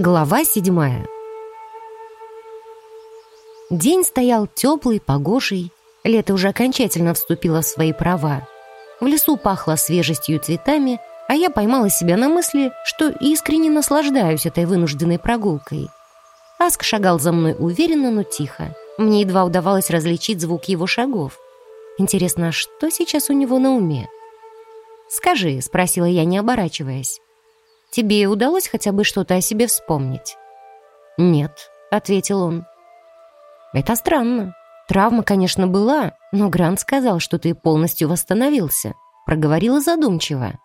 Глава седьмая День стоял теплый, погожий. Лето уже окончательно вступило в свои права. В лесу пахло свежестью и цветами, а я поймала себя на мысли, что искренне наслаждаюсь этой вынужденной прогулкой. Аск шагал за мной уверенно, но тихо. Мне едва удавалось различить звук его шагов. Интересно, что сейчас у него на уме? «Скажи», — спросила я, не оборачиваясь. «Тебе удалось хотя бы что-то о себе вспомнить?» «Нет», — ответил он. «Это странно. Травма, конечно, была, но Грант сказал, что ты полностью восстановился», — проговорила задумчиво.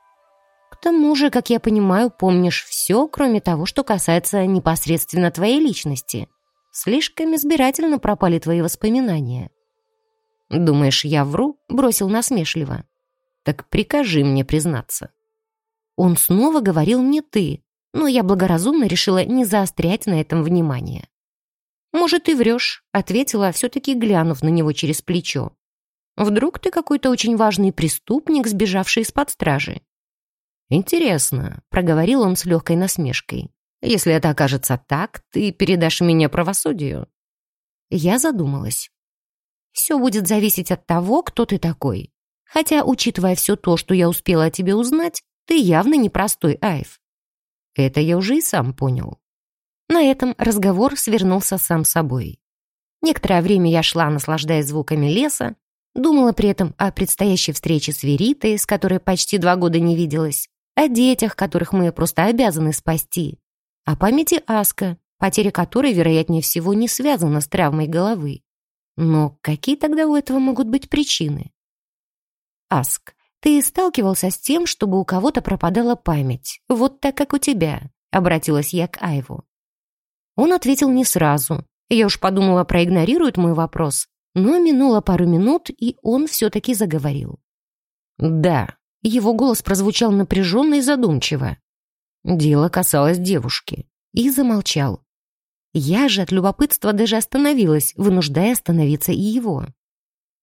«К тому же, как я понимаю, помнишь все, кроме того, что касается непосредственно твоей личности. Слишком избирательно пропали твои воспоминания». «Думаешь, я вру?» — бросил насмешливо. «Так прикажи мне признаться». Он снова говорил мне «ты», но я благоразумно решила не заострять на этом внимание. «Может, ты врешь», — ответила, все-таки глянув на него через плечо. «Вдруг ты какой-то очень важный преступник, сбежавший из-под стражи?» «Интересно», — проговорил он с легкой насмешкой. «Если это окажется так, ты передашь меня правосудию?» Я задумалась. «Все будет зависеть от того, кто ты такой. Хотя, учитывая все то, что я успела о тебе узнать, ты явно непростой Айв». Это я уже и сам понял. На этом разговор свернулся сам собой. Некоторое время я шла, наслаждаясь звуками леса, думала при этом о предстоящей встрече с Веритой, с которой почти два года не виделась, о детях, которых мы просто обязаны спасти, о памяти Аска, потеря которой, вероятнее всего, не связана с травмой головы. Но какие тогда у этого могут быть причины? Аск, ты сталкивался с тем, чтобы у кого-то пропадала память, вот так, как у тебя, обратилась я к Айву. Он ответил не сразу. Я уж подумала, проигнорирует мой вопрос. Но минуло пару минут, и он все-таки заговорил. «Да». Его голос прозвучал напряженно и задумчиво. Дело касалось девушки. И замолчал. Я же от любопытства даже остановилась, вынуждая остановиться и его.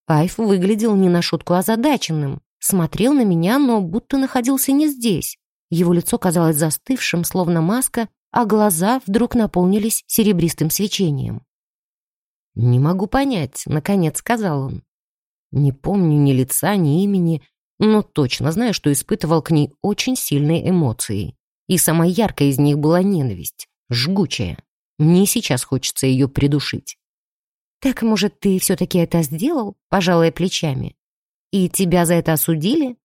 Айф выглядел не на шутку озадаченным. Смотрел на меня, но будто находился не здесь. Его лицо казалось застывшим, словно маска, а глаза вдруг наполнились серебристым свечением. «Не могу понять», — наконец сказал он. «Не помню ни лица, ни имени, но точно знаю, что испытывал к ней очень сильные эмоции. И самая яркая из них была ненависть, жгучая. Мне сейчас хочется ее придушить». «Так, может, ты все-таки это сделал?» — пожалуй, плечами. «И тебя за это осудили?»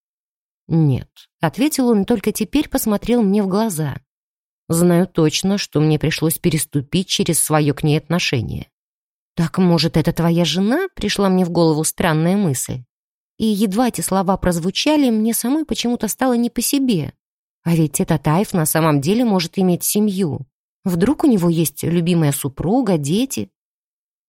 «Нет», — ответил он, только теперь посмотрел мне в глаза. Знаю точно, что мне пришлось переступить через свое к ней отношение. «Так, может, это твоя жена?» — пришла мне в голову странная мысль. И едва эти слова прозвучали, мне самой почему-то стало не по себе. А ведь этот Айф на самом деле может иметь семью. Вдруг у него есть любимая супруга, дети?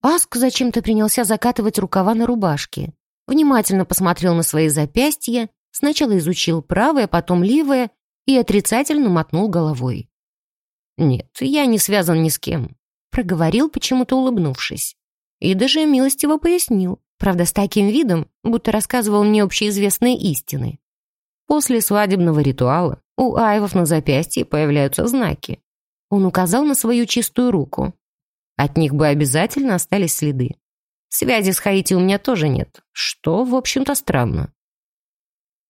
Аск зачем-то принялся закатывать рукава на рубашке. Внимательно посмотрел на свои запястья, сначала изучил правое, потом левое и отрицательно мотнул головой. «Нет, я не связан ни с кем», — проговорил, почему-то улыбнувшись. И даже милостиво пояснил, правда, с таким видом, будто рассказывал мне общеизвестные истины. После свадебного ритуала у айвов на запястье появляются знаки. Он указал на свою чистую руку. От них бы обязательно остались следы. Связи с Хаити у меня тоже нет, что, в общем-то, странно.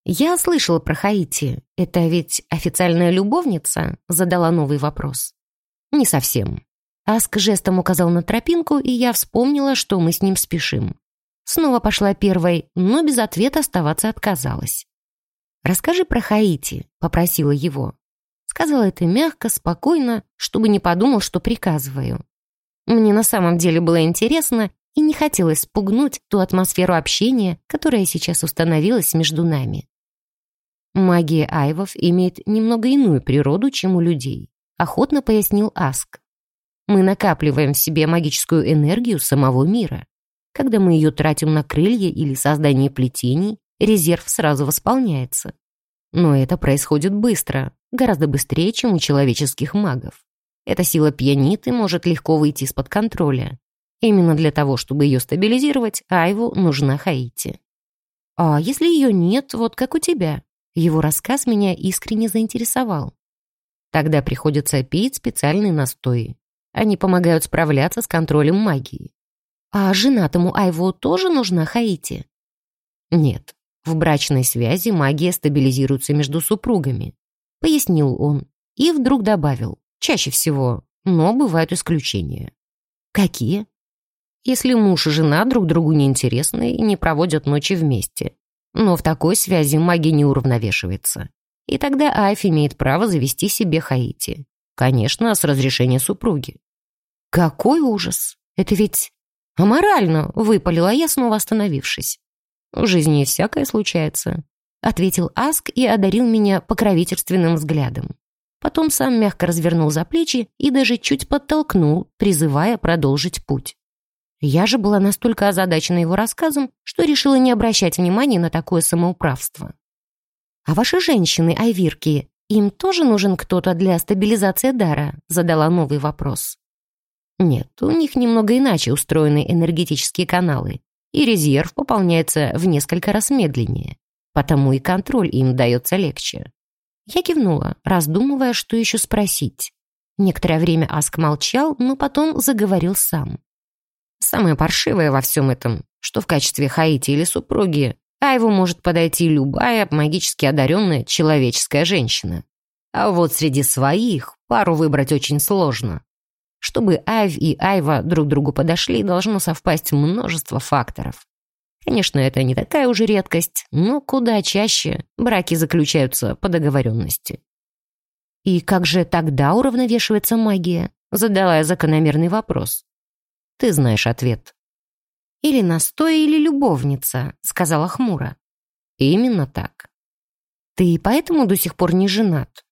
«Я слышала про Хаити. Это ведь официальная любовница?» Задала новый вопрос. «Не совсем». Аск жестом указал на тропинку, и я вспомнила, что мы с ним спешим. Снова пошла первой, но без ответа оставаться отказалась. «Расскажи про Хаити», — попросила его. Сказала это мягко, спокойно, чтобы не подумал, что приказываю. Мне на самом деле было интересно, и не хотелось спугнуть ту атмосферу общения, которая сейчас установилась между нами. Магия айвов имеет немного иную природу, чем у людей, охотно пояснил Аск. Мы накапливаем в себе магическую энергию самого мира. Когда мы ее тратим на крылья или создание плетений, резерв сразу восполняется. Но это происходит быстро, гораздо быстрее, чем у человеческих магов. Эта сила пьянит и может легко выйти из-под контроля. Именно для того, чтобы ее стабилизировать, Айву нужна Хаити. А если ее нет, вот как у тебя? Его рассказ меня искренне заинтересовал. Тогда приходится пить специальные настои. Они помогают справляться с контролем магии. А женатому Айву тоже нужна Хаити? Нет, в брачной связи магия стабилизируется между супругами, пояснил он и вдруг добавил, чаще всего, но бывают исключения. Какие? Если муж и жена друг другу неинтересны и не проводят ночи вместе. Но в такой связи магия не уравновешивается. И тогда Айф имеет право завести себе Хаити. Конечно, с разрешения супруги. Какой ужас! Это ведь аморально, выпалила я, снова остановившись. В жизни всякое случается, ответил Аск и одарил меня покровительственным взглядом. Потом сам мягко развернул за плечи и даже чуть подтолкнул, призывая продолжить путь. Я же была настолько озадачена его рассказом, что решила не обращать внимания на такое самоуправство. «А ваши женщины, айвирки, им тоже нужен кто-то для стабилизации дара?» задала новый вопрос. Нет, у них немного иначе устроены энергетические каналы, и резерв пополняется в несколько раз медленнее, потому и контроль им дается легче. Я кивнула, раздумывая, что еще спросить. Некоторое время Аск молчал, но потом заговорил сам. Самое паршивое во всем этом, что в качестве Хаити или супруги Айву может подойти любая магически одаренная человеческая женщина. А вот среди своих пару выбрать очень сложно. Чтобы Айв и Айва друг другу подошли, должно совпасть множество факторов. Конечно, это не такая уже редкость, но куда чаще браки заключаются по договоренности. «И как же тогда уравновешивается магия?» Задала я закономерный вопрос. Ты знаешь ответ. «Или настой, или любовница», — сказала хмуро. «Именно так». «Ты поэтому до сих пор не женат?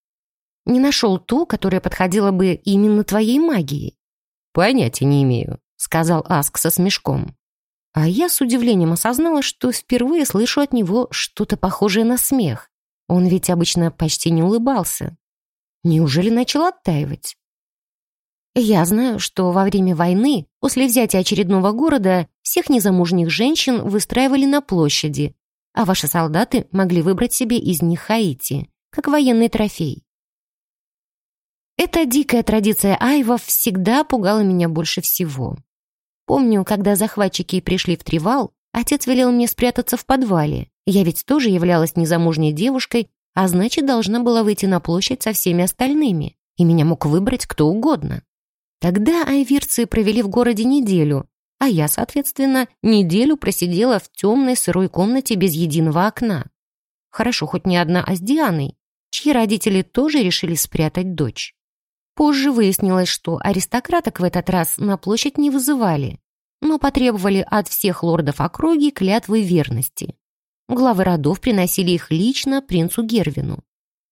Не нашел ту, которая подходила бы именно твоей магии?» «Понятия не имею», — сказал Аск со смешком. А я с удивлением осознала, что впервые слышу от него что-то похожее на смех. Он ведь обычно почти не улыбался. Неужели начал оттаивать? Я знаю, что во время войны, после взятия очередного города, всех незамужних женщин выстраивали на площади, а ваши солдаты могли выбрать себе из них Хаити, как военный трофей. Эта дикая традиция айвов всегда пугала меня больше всего. Помню, когда захватчики пришли в Тривал, отец велел мне спрятаться в подвале. Я ведь тоже являлась незамужней девушкой, а значит, должна была выйти на площадь со всеми остальными, и меня мог выбрать кто угодно. Тогда айвирцы провели в городе неделю, а я, соответственно, неделю просидела в темной сырой комнате без единого окна. Хорошо, хоть не одна, а с Дианой, чьи родители тоже решили спрятать дочь. Позже выяснилось, что аристократок в этот раз на площадь не вызывали, но потребовали от всех лордов округи клятвы верности. Главы родов приносили их лично принцу Гервину.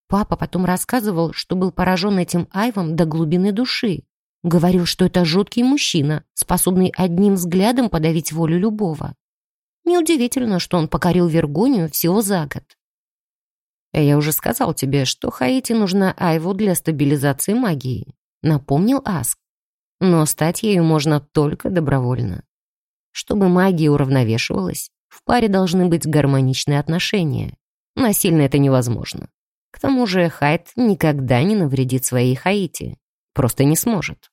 Папа потом рассказывал, что был поражен этим айвом до глубины души. Говорил, что это жуткий мужчина, способный одним взглядом подавить волю любого. Неудивительно, что он покорил Вергонию всего за год. «Я уже сказал тебе, что Хаити нужна Айву для стабилизации магии», напомнил Аск. «Но стать ею можно только добровольно. Чтобы магия уравновешивалась, в паре должны быть гармоничные отношения. Насильно это невозможно. К тому же Хайт никогда не навредит своей Хаити. Просто не сможет.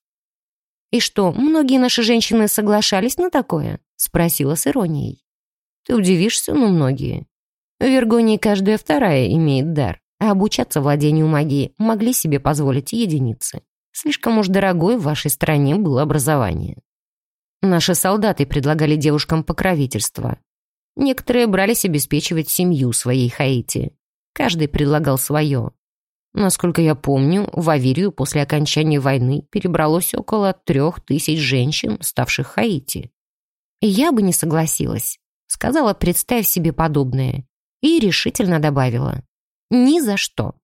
«И что, многие наши женщины соглашались на такое?» — спросила с иронией. «Ты удивишься, но многие. В Вергонии каждая вторая имеет дар, а обучаться владению магией могли себе позволить единицы. Слишком уж дорогой в вашей стране было образование. Наши солдаты предлагали девушкам покровительство. Некоторые брались обеспечивать семью своей Хаити. Каждый предлагал свое. Насколько я помню, в Аверию после окончания войны перебралось около трех тысяч женщин, ставших Хаити. я бы не согласилась. Сказала, представь себе подобное. И решительно добавила. Ни за что.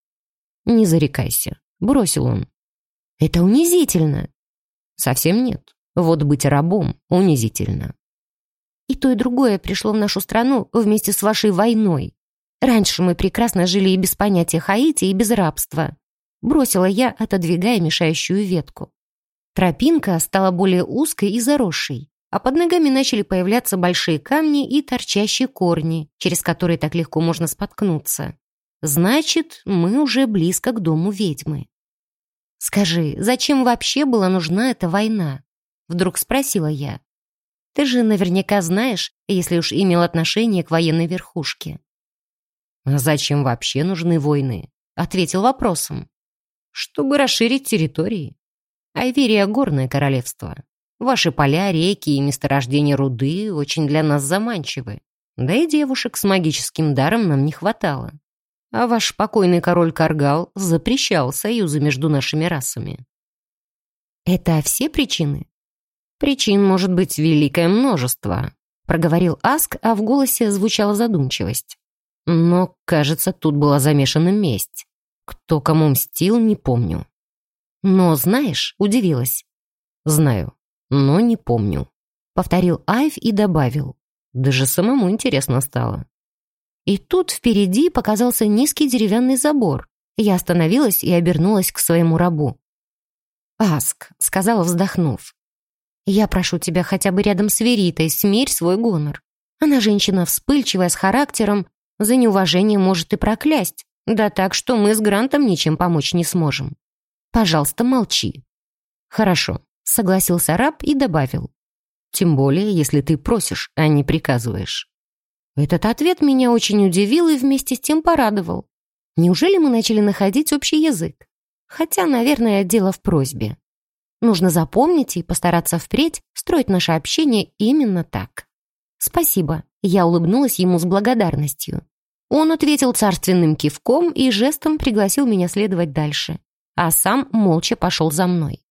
Не зарекайся. Бросил он. Это унизительно. Совсем нет. Вот быть рабом унизительно. И то, и другое пришло в нашу страну вместе с вашей войной. Раньше мы прекрасно жили и без понятия Хаити, и без рабства. Бросила я, отодвигая мешающую ветку. Тропинка стала более узкой и заросшей, а под ногами начали появляться большие камни и торчащие корни, через которые так легко можно споткнуться. Значит, мы уже близко к дому ведьмы. «Скажи, зачем вообще была нужна эта война?» Вдруг спросила я. «Ты же наверняка знаешь, если уж имел отношение к военной верхушке». «А зачем вообще нужны войны?» Ответил вопросом. «Чтобы расширить территории. Айверия — горное королевство. Ваши поля, реки и месторождения руды очень для нас заманчивы. Да и девушек с магическим даром нам не хватало. А ваш покойный король Каргал запрещал союзы между нашими расами. Это все причины? Причин может быть великое множество, проговорил Аск, а в голосе звучала задумчивость. Но, кажется, тут была замешана месть. Кто кому мстил, не помню. Но знаешь, удивилась. Знаю, но не помню. Повторил Айв и добавил. Даже самому интересно стало. И тут впереди показался низкий деревянный забор. Я остановилась и обернулась к своему рабу. «Аск», — сказала, вздохнув, — «я прошу тебя хотя бы рядом с Веритой смирь свой гонор. Она женщина вспыльчивая, с характером, за неуважение может и проклясть, да так, что мы с Грантом ничем помочь не сможем. Пожалуйста, молчи». «Хорошо», — согласился раб и добавил. «Тем более, если ты просишь, а не приказываешь». Этот ответ меня очень удивил и вместе с тем порадовал. Неужели мы начали находить общий язык? Хотя, наверное, дело в просьбе. Нужно запомнить и постараться впредь строить наше общение именно так. Спасибо. Я улыбнулась ему с благодарностью. Он ответил царственным кивком и жестом пригласил меня следовать дальше, а сам молча пошел за мной.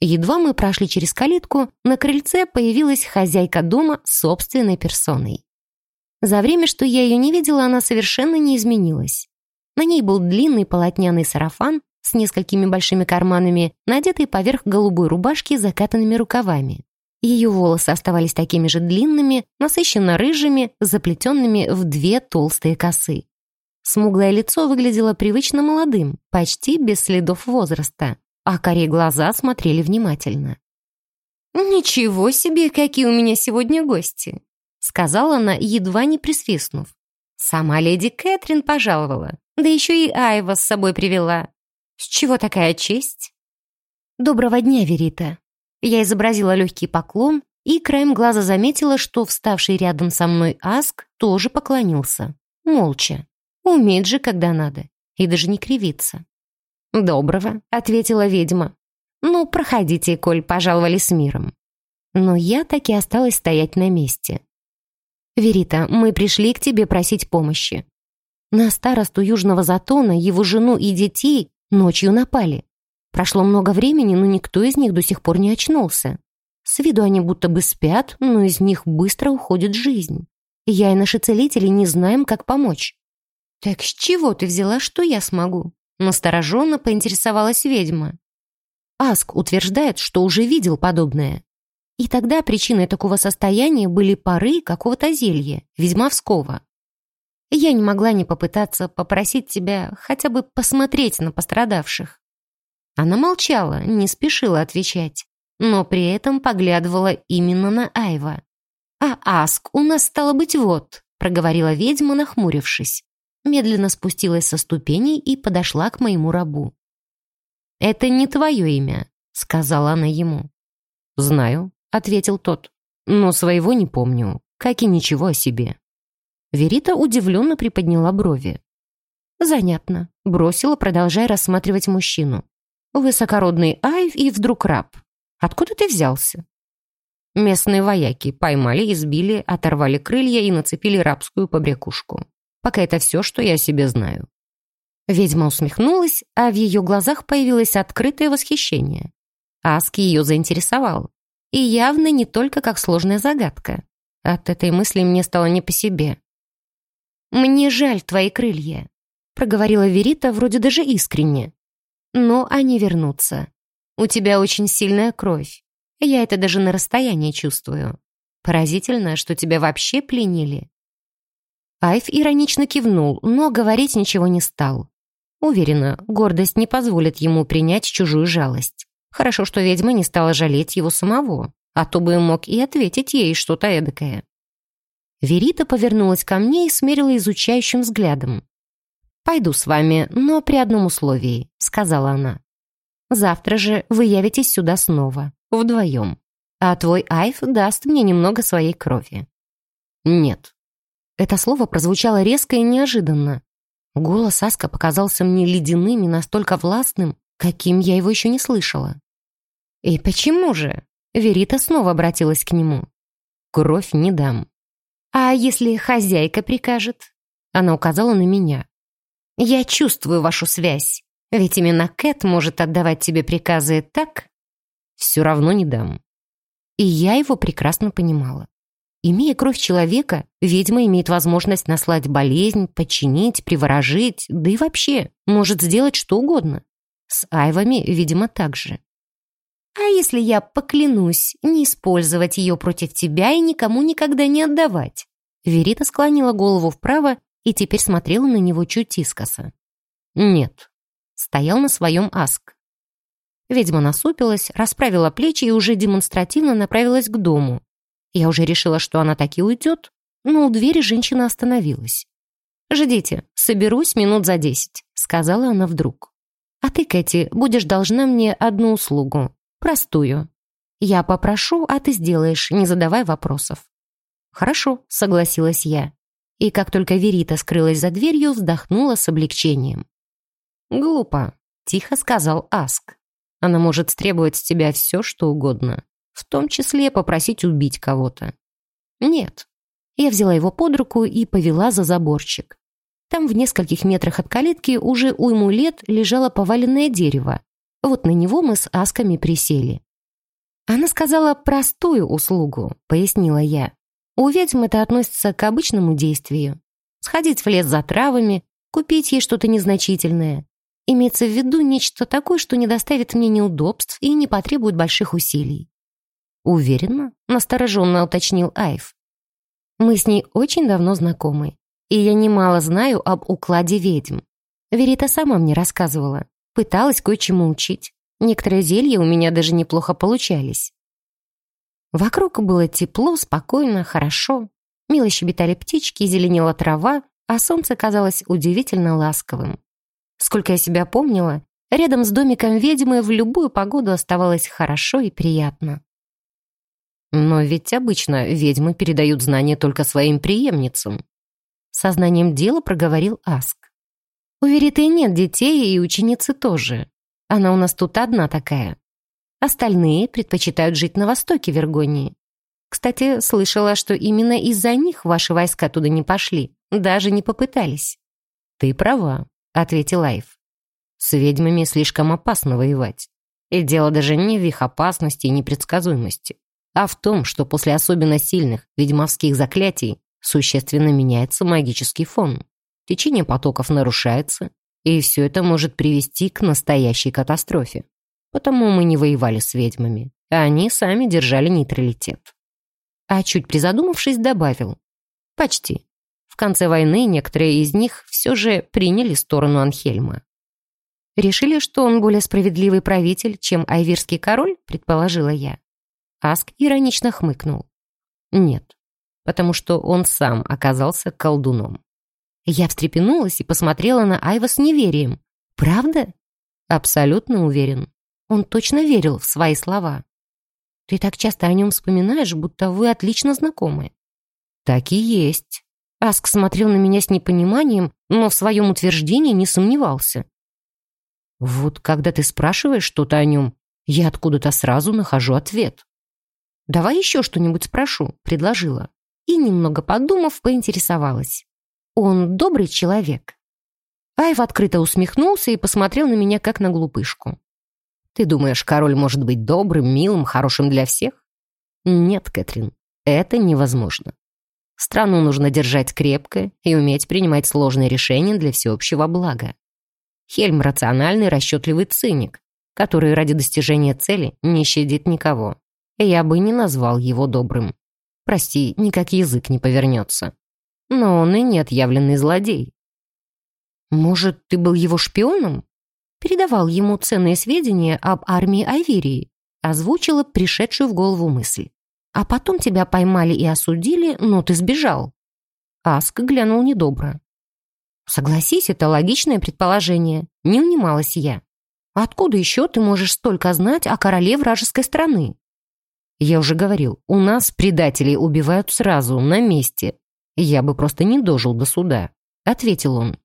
Едва мы прошли через калитку, на крыльце появилась хозяйка дома собственной персоной. За время, что я ее не видела, она совершенно не изменилась. На ней был длинный полотняный сарафан с несколькими большими карманами, надетый поверх голубой рубашки с закатанными рукавами. Ее волосы оставались такими же длинными, насыщенно рыжими, заплетенными в две толстые косы. Смуглое лицо выглядело привычно молодым, почти без следов возраста, а коре глаза смотрели внимательно. «Ничего себе, какие у меня сегодня гости!» сказала она, едва не присвистнув. Сама леди Кэтрин пожаловала, да еще и Айва с собой привела. С чего такая честь? Доброго дня, Верита. Я изобразила легкий поклон и краем глаза заметила, что вставший рядом со мной Аск тоже поклонился. Молча. Умеет же, когда надо. И даже не кривится. «Доброго», — ответила ведьма. «Ну, проходите, коль пожаловали с миром». Но я таки осталась стоять на месте. «Верита, мы пришли к тебе просить помощи. На старосту Южного Затона, его жену и детей ночью напали. Прошло много времени, но никто из них до сих пор не очнулся. С виду они будто бы спят, но из них быстро уходит жизнь. Я и наши целители не знаем, как помочь». «Так с чего ты взяла, что я смогу?» Настороженно поинтересовалась ведьма. Аск утверждает, что уже видел подобное. И тогда причиной такого состояния были пары какого-то зелья, ведьмовского. Я не могла не попытаться попросить тебя хотя бы посмотреть на пострадавших. Она молчала, не спешила отвечать, но при этом поглядывала именно на Айва. «А Аск у нас стало быть вот», — проговорила ведьма, нахмурившись. Медленно спустилась со ступеней и подошла к моему рабу. «Это не твое имя», — сказала она ему. «Знаю», ответил тот. «Но своего не помню, как и ничего о себе». Верита удивленно приподняла брови. «Занятно», — бросила, продолжая рассматривать мужчину. «Высокородный Айв и вдруг раб. Откуда ты взялся?» Местные вояки поймали, избили, оторвали крылья и нацепили рабскую побрякушку. Пока это все, что я о себе знаю. Ведьма усмехнулась, а в ее глазах появилось открытое восхищение. Аск ее заинтересовал. И явно не только как сложная загадка. От этой мысли мне стало не по себе. «Мне жаль твои крылья», — проговорила Верита вроде даже искренне. «Но они вернутся. У тебя очень сильная кровь. Я это даже на расстоянии чувствую. Поразительно, что тебя вообще пленили». Айв иронично кивнул, но говорить ничего не стал. Уверена, гордость не позволит ему принять чужую жалость. Хорошо, что ведьма не стала жалеть его самого, а то бы мог и ответить ей что-то эдакое. Верита повернулась ко мне и смерила изучающим взглядом. «Пойду с вами, но при одном условии», — сказала она. Завтра же вы явитесь сюда снова, вдвоем. А твой Айф даст мне немного своей крови». «Нет». Это слово прозвучало резко и неожиданно. Голос Аска показался мне ледяным и настолько властным, каким я его еще не слышала. «И почему же?» Верита снова обратилась к нему. «Кровь не дам». «А если хозяйка прикажет?» Она указала на меня. «Я чувствую вашу связь. Ведь именно Кэт может отдавать тебе приказы так?» «Все равно не дам». И я его прекрасно понимала. Имея кровь человека, ведьма имеет возможность наслать болезнь, подчинить, приворожить, да и вообще может сделать что угодно. С айвами, видимо, так же. А если я поклянусь не использовать ее против тебя и никому никогда не отдавать?» Верита склонила голову вправо и теперь смотрела на него чуть искоса. «Нет». Стоял на своем аск. Ведьма насупилась, расправила плечи и уже демонстративно направилась к дому. Я уже решила, что она так и уйдет, но у двери женщина остановилась. «Ждите, соберусь минут за десять», — сказала она вдруг. «А ты, Кэти, будешь должна мне одну услугу. Простую. Я попрошу, а ты сделаешь, не задавай вопросов». «Хорошо», — согласилась я. И как только Верита скрылась за дверью, вздохнула с облегчением. «Глупо», — тихо сказал Аск. «Она может требовать с тебя все, что угодно, в том числе попросить убить кого-то». «Нет». Я взяла его под руку и повела за заборчик. Там в нескольких метрах от калитки уже уйму лет лежало поваленное дерево. Вот на него мы с Асками присели. Она сказала простую услугу, пояснила я. У ведьм это относится к обычному действию. Сходить в лес за травами, купить ей что-то незначительное. Имеется в виду нечто такое, что не доставит мне неудобств и не потребует больших усилий. «Уверена?» — настороженно уточнил Айв. «Мы с ней очень давно знакомы, и я немало знаю об укладе ведьм. Верита сама мне рассказывала, пыталась кое-чему учить. Некоторые зелья у меня даже неплохо получались. Вокруг было тепло, спокойно, хорошо. Мило щебетали птички, зеленела трава, а солнце казалось удивительно ласковым. Сколько я себя помнила, рядом с домиком ведьмы в любую погоду оставалось хорошо и приятно. Но ведь обычно ведьмы передают знания только своим преемницам. Сознанием дела проговорил Аск. У Вериты нет детей, и ученицы тоже. Она у нас тут одна такая. Остальные предпочитают жить на востоке Вергонии. Кстати, слышала, что именно из-за них ваши войска туда не пошли, даже не попытались». «Ты права», — ответил Айв. «С ведьмами слишком опасно воевать. И дело даже не в их опасности и непредсказуемости, а в том, что после особенно сильных ведьмовских заклятий существенно меняется магический фон. Течение потоков нарушается, и все это может привести к настоящей катастрофе. Потому мы не воевали с ведьмами, а они сами держали нейтралитет. А чуть призадумавшись, добавил. Почти. В конце войны некоторые из них все же приняли сторону Анхельма. Решили, что он более справедливый правитель, чем айвирский король, предположила я. Аск иронично хмыкнул. Нет, потому что он сам оказался колдуном. Я встрепенулась и посмотрела на Айва с неверием. «Правда?» «Абсолютно уверен. Он точно верил в свои слова. Ты так часто о нем вспоминаешь, будто вы отлично знакомы. Так и есть. Аск смотрел на меня с непониманием, но в своем утверждении не сомневался. Вот когда ты спрашиваешь что-то о нем, я откуда-то сразу нахожу ответ. «Давай еще что-нибудь спрошу», — предложила. И, немного подумав, поинтересовалась. «Он добрый человек?» Айв открыто усмехнулся и посмотрел на меня, как на глупышку. Ты думаешь, король может быть добрым, милым, хорошим для всех? Нет, Кэтрин, это невозможно. Страну нужно держать крепко и уметь принимать сложные решения для всеобщего блага. Хельм – рациональный, расчетливый циник, который ради достижения цели не щадит никого. Я бы не назвал его добрым. Прости, никак язык не повернется. Но он и не отъявленный злодей. Может, ты был его шпионом? Передавал ему ценные сведения об армии Айвирии, озвучила пришедшую в голову мысль. «А потом тебя поймали и осудили, но ты сбежал». Аск глянул недобро. «Согласись, это логичное предположение. Не унималась я. Откуда еще ты можешь столько знать о короле вражеской страны? Я уже говорил, у нас предателей убивают сразу, на месте. Я бы просто не дожил до суда, ответил он.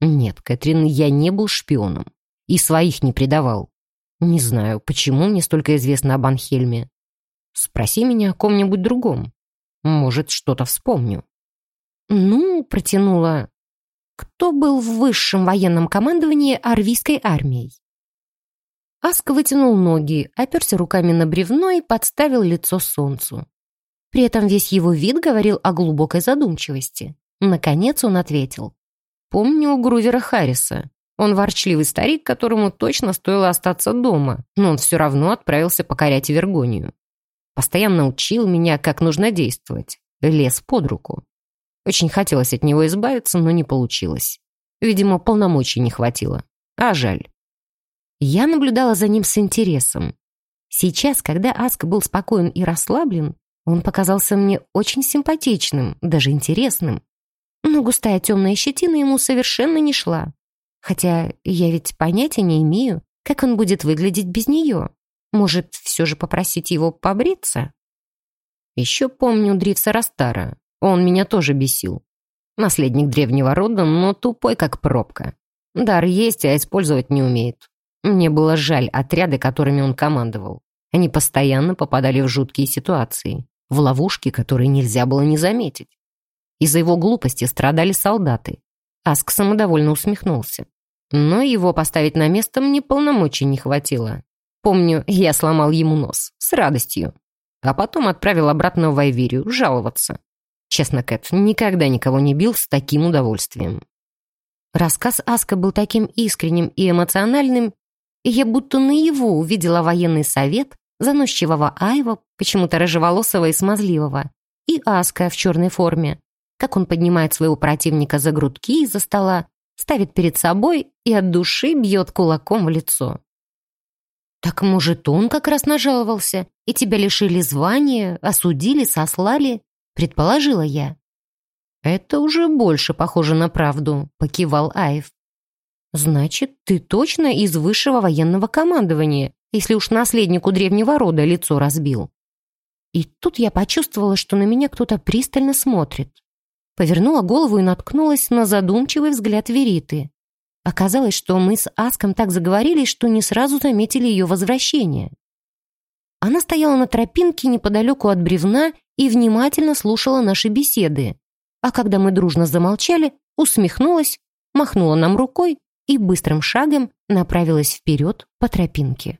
Нет, Кэтрин, я не был шпионом и своих не предавал. Не знаю, почему мне столько известно об Анхельме. Спроси меня о ком-нибудь другом. Может, что-то вспомню. Ну, протянула. Кто был в высшем военном командовании арвийской армией? Аск вытянул ноги, оперся руками на бревно и подставил лицо солнцу. При этом весь его вид говорил о глубокой задумчивости. Наконец он ответил. «Помню Грувера Харриса. Он ворчливый старик, которому точно стоило остаться дома, но он все равно отправился покорять Вергонию. Постоянно учил меня, как нужно действовать. Лез под руку. Очень хотелось от него избавиться, но не получилось. Видимо, полномочий не хватило. А жаль. Я наблюдала за ним с интересом. Сейчас, когда Аск был спокоен и расслаблен, он показался мне очень симпатичным, даже интересным. Но густая темная щетина ему совершенно не шла. Хотя я ведь понятия не имею, как он будет выглядеть без нее. Может, все же попросить его побриться? Еще помню Дрифса Растара. Он меня тоже бесил. Наследник древнего рода, но тупой, как пробка. Дар есть, а использовать не умеет. Мне было жаль отряды, которыми он командовал. Они постоянно попадали в жуткие ситуации, в ловушки, которые нельзя было не заметить. Из-за его глупости страдали солдаты. Аск самодовольно усмехнулся. Но его поставить на место мне полномочий не хватило. Помню, я сломал ему нос. С радостью. А потом отправил обратно в Айвирию жаловаться. Честно, Кэт, никогда никого не бил с таким удовольствием. Рассказ Аска был таким искренним и эмоциональным, я будто наяву увидела военный совет, заносчивого Айва, почему-то рыжеволосого и смазливого, и Аска в черной форме, как он поднимает своего противника за грудки из-за стола, ставит перед собой и от души бьет кулаком в лицо. «Так, может, он как раз нажаловался, и тебя лишили звания, осудили, сослали?» — предположила я. «Это уже больше похоже на правду», — покивал Айв. «Значит, ты точно из высшего военного командования, если уж наследнику древнего рода лицо разбил». И тут я почувствовала, что на меня кто-то пристально смотрит. Повернула голову и наткнулась на задумчивый взгляд Вериты. Оказалось, что мы с Аском так заговорились, что не сразу заметили ее возвращение. Она стояла на тропинке неподалеку от бревна и внимательно слушала наши беседы. А когда мы дружно замолчали, усмехнулась, махнула нам рукой и быстрым шагом направилась вперед по тропинке.